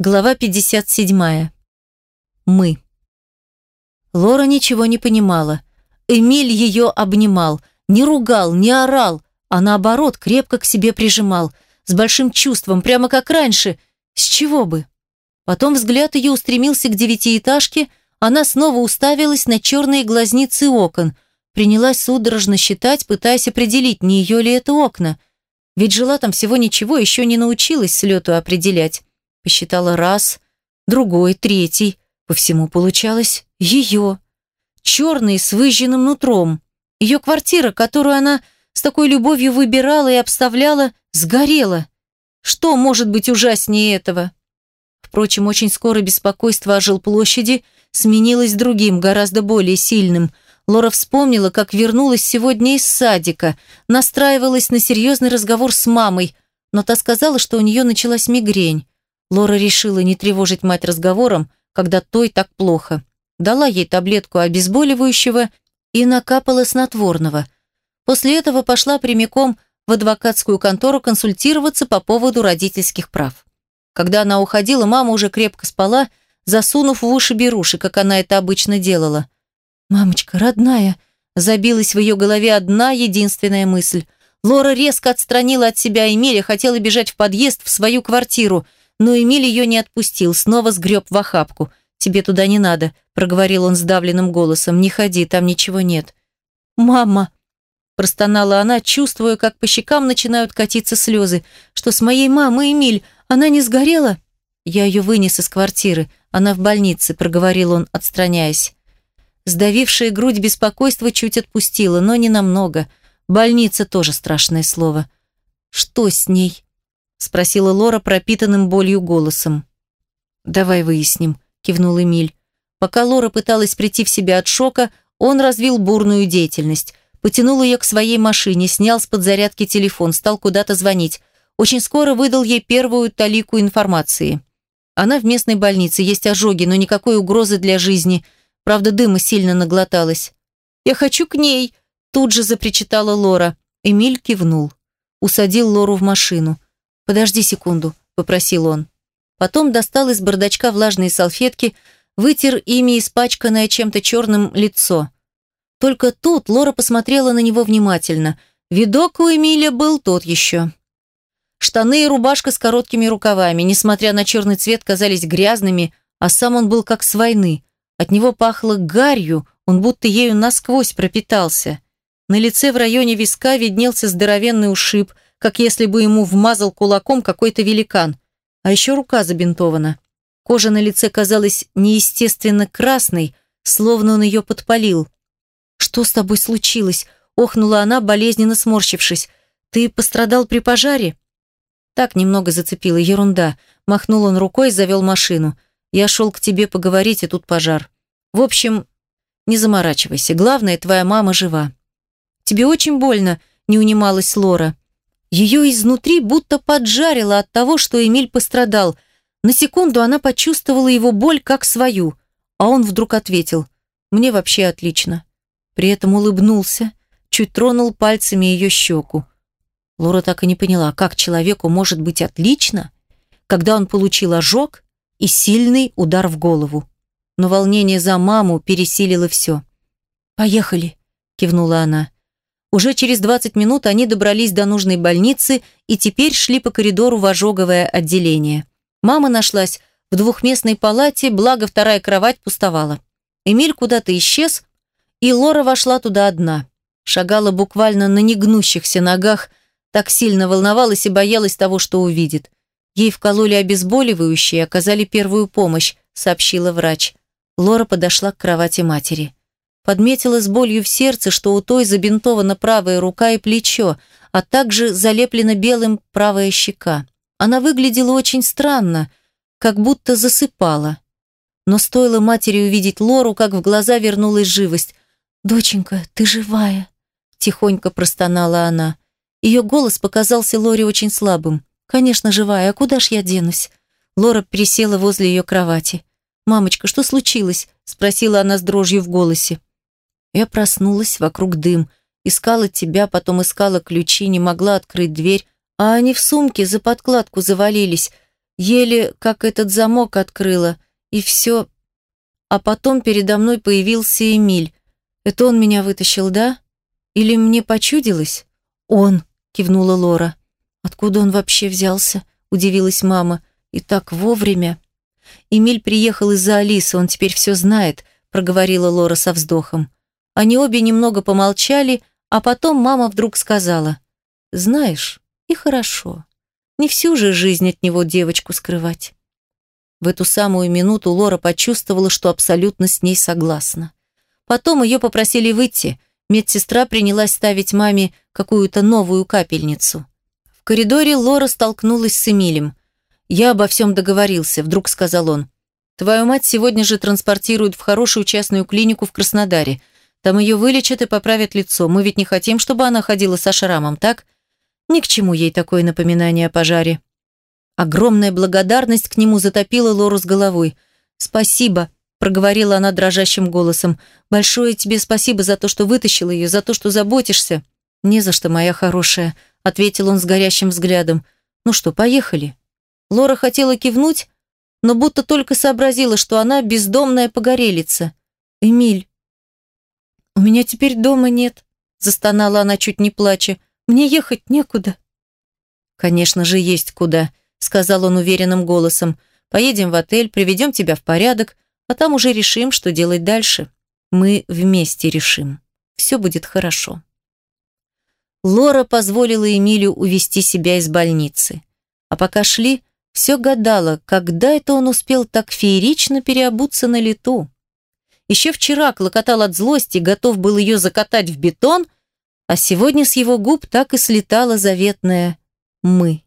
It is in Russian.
Глава 57. Мы. Лора ничего не понимала. Эмиль ее обнимал, не ругал, не орал, а наоборот крепко к себе прижимал, с большим чувством, прямо как раньше. С чего бы? Потом взгляд ее устремился к девятиэтажке, она снова уставилась на черные глазницы окон, принялась судорожно считать, пытаясь определить, не ее ли это окна. Ведь жила там всего ничего, еще не научилась слету определять. Посчитала раз, другой, третий. По всему получалось ее. Черный с выжженным нутром. Ее квартира, которую она с такой любовью выбирала и обставляла, сгорела. Что может быть ужаснее этого? Впрочем, очень скоро беспокойство о жилплощади сменилось другим, гораздо более сильным. Лора вспомнила, как вернулась сегодня из садика, настраивалась на серьезный разговор с мамой, но та сказала, что у нее началась мигрень. Лора решила не тревожить мать разговором, когда той так плохо. Дала ей таблетку обезболивающего и накапала снотворного. После этого пошла прямиком в адвокатскую контору консультироваться по поводу родительских прав. Когда она уходила, мама уже крепко спала, засунув в уши беруши, как она это обычно делала. «Мамочка, родная!» Забилась в ее голове одна единственная мысль. Лора резко отстранила от себя Эмиля, хотела бежать в подъезд, в свою квартиру – но Эмиль ее не отпустил, снова сгреб в охапку. «Тебе туда не надо», – проговорил он сдавленным голосом. «Не ходи, там ничего нет». «Мама!» – простонала она, чувствуя, как по щекам начинают катиться слезы. «Что с моей мамой, Эмиль? Она не сгорела?» «Я ее вынес из квартиры. Она в больнице», – проговорил он, отстраняясь. Сдавившая грудь беспокойство чуть отпустила, но не намного. Больница тоже страшное слово. «Что с ней?» Спросила Лора пропитанным болью голосом. «Давай выясним», – кивнул Эмиль. Пока Лора пыталась прийти в себя от шока, он развил бурную деятельность. Потянул ее к своей машине, снял с подзарядки телефон, стал куда-то звонить. Очень скоро выдал ей первую талику информации. Она в местной больнице, есть ожоги, но никакой угрозы для жизни. Правда, дыма сильно наглоталась. «Я хочу к ней!» Тут же запричитала Лора. Эмиль кивнул. Усадил Лору в машину. «Подожди секунду», – попросил он. Потом достал из бардачка влажные салфетки, вытер ими испачканное чем-то черным лицо. Только тут Лора посмотрела на него внимательно. Видок у Эмиля был тот еще. Штаны и рубашка с короткими рукавами, несмотря на черный цвет, казались грязными, а сам он был как с войны. От него пахло гарью, он будто ею насквозь пропитался. На лице в районе виска виднелся здоровенный ушиб, как если бы ему вмазал кулаком какой-то великан. А еще рука забинтована. Кожа на лице казалась неестественно красной, словно он ее подпалил. «Что с тобой случилось?» – охнула она, болезненно сморщившись. «Ты пострадал при пожаре?» Так немного зацепила, ерунда. Махнул он рукой и завел машину. Я шел к тебе поговорить, и тут пожар. В общем, не заморачивайся. Главное, твоя мама жива. Тебе очень больно, не унималась Лора. Ее изнутри будто поджарило от того, что Эмиль пострадал. На секунду она почувствовала его боль как свою, а он вдруг ответил «Мне вообще отлично». При этом улыбнулся, чуть тронул пальцами ее щеку. Лора так и не поняла, как человеку может быть отлично, когда он получил ожог и сильный удар в голову. Но волнение за маму пересилило все. «Поехали», – кивнула она. Уже через 20 минут они добрались до нужной больницы и теперь шли по коридору в ожоговое отделение. Мама нашлась в двухместной палате, благо вторая кровать пустовала. Эмиль куда-то исчез, и Лора вошла туда одна. Шагала буквально на негнущихся ногах, так сильно волновалась и боялась того, что увидит. Ей вкололи обезболивающее и оказали первую помощь, сообщила врач. Лора подошла к кровати матери. Подметила с болью в сердце, что у той забинтована правая рука и плечо, а также залеплена белым правая щека. Она выглядела очень странно, как будто засыпала. Но стоило матери увидеть Лору, как в глаза вернулась живость. «Доченька, ты живая!» – тихонько простонала она. Ее голос показался Лоре очень слабым. «Конечно, живая, а куда ж я денусь?» Лора присела возле ее кровати. «Мамочка, что случилось?» – спросила она с дрожью в голосе. Я проснулась, вокруг дым. Искала тебя, потом искала ключи, не могла открыть дверь, а они в сумке за подкладку завалились. Еле как этот замок открыла, и все. А потом передо мной появился Эмиль. Это он меня вытащил, да? Или мне почудилось? Он, кивнула Лора. Откуда он вообще взялся? Удивилась мама. И так вовремя. Эмиль приехал из-за Алисы, он теперь все знает, проговорила Лора со вздохом. Они обе немного помолчали, а потом мама вдруг сказала. Знаешь, и хорошо. Не всю же жизнь от него девочку скрывать. В эту самую минуту Лора почувствовала, что абсолютно с ней согласна. Потом ее попросили выйти. Медсестра принялась ставить маме какую-то новую капельницу. В коридоре Лора столкнулась с Эмилем. «Я обо всем договорился», — вдруг сказал он. «Твою мать сегодня же транспортируют в хорошую частную клинику в Краснодаре. Там ее вылечат и поправят лицо. Мы ведь не хотим, чтобы она ходила со шрамом, так? Ни к чему ей такое напоминание о пожаре. Огромная благодарность к нему затопила Лору с головой. «Спасибо», – проговорила она дрожащим голосом. «Большое тебе спасибо за то, что вытащил ее, за то, что заботишься». «Не за что, моя хорошая», – ответил он с горящим взглядом. «Ну что, поехали?» Лора хотела кивнуть, но будто только сообразила, что она бездомная погорелица. «Эмиль, у меня теперь дома нет», – застонала она, чуть не плача. Мне ехать некуда». «Конечно же, есть куда», — сказал он уверенным голосом. «Поедем в отель, приведем тебя в порядок, а там уже решим, что делать дальше. Мы вместе решим. Все будет хорошо». Лора позволила Эмилию увести себя из больницы. А пока шли, все гадала, когда это он успел так феерично переобуться на лету. Еще вчера клокотал от злости, готов был ее закатать в бетон, а сегодня с его губ так и слетало заветное «мы».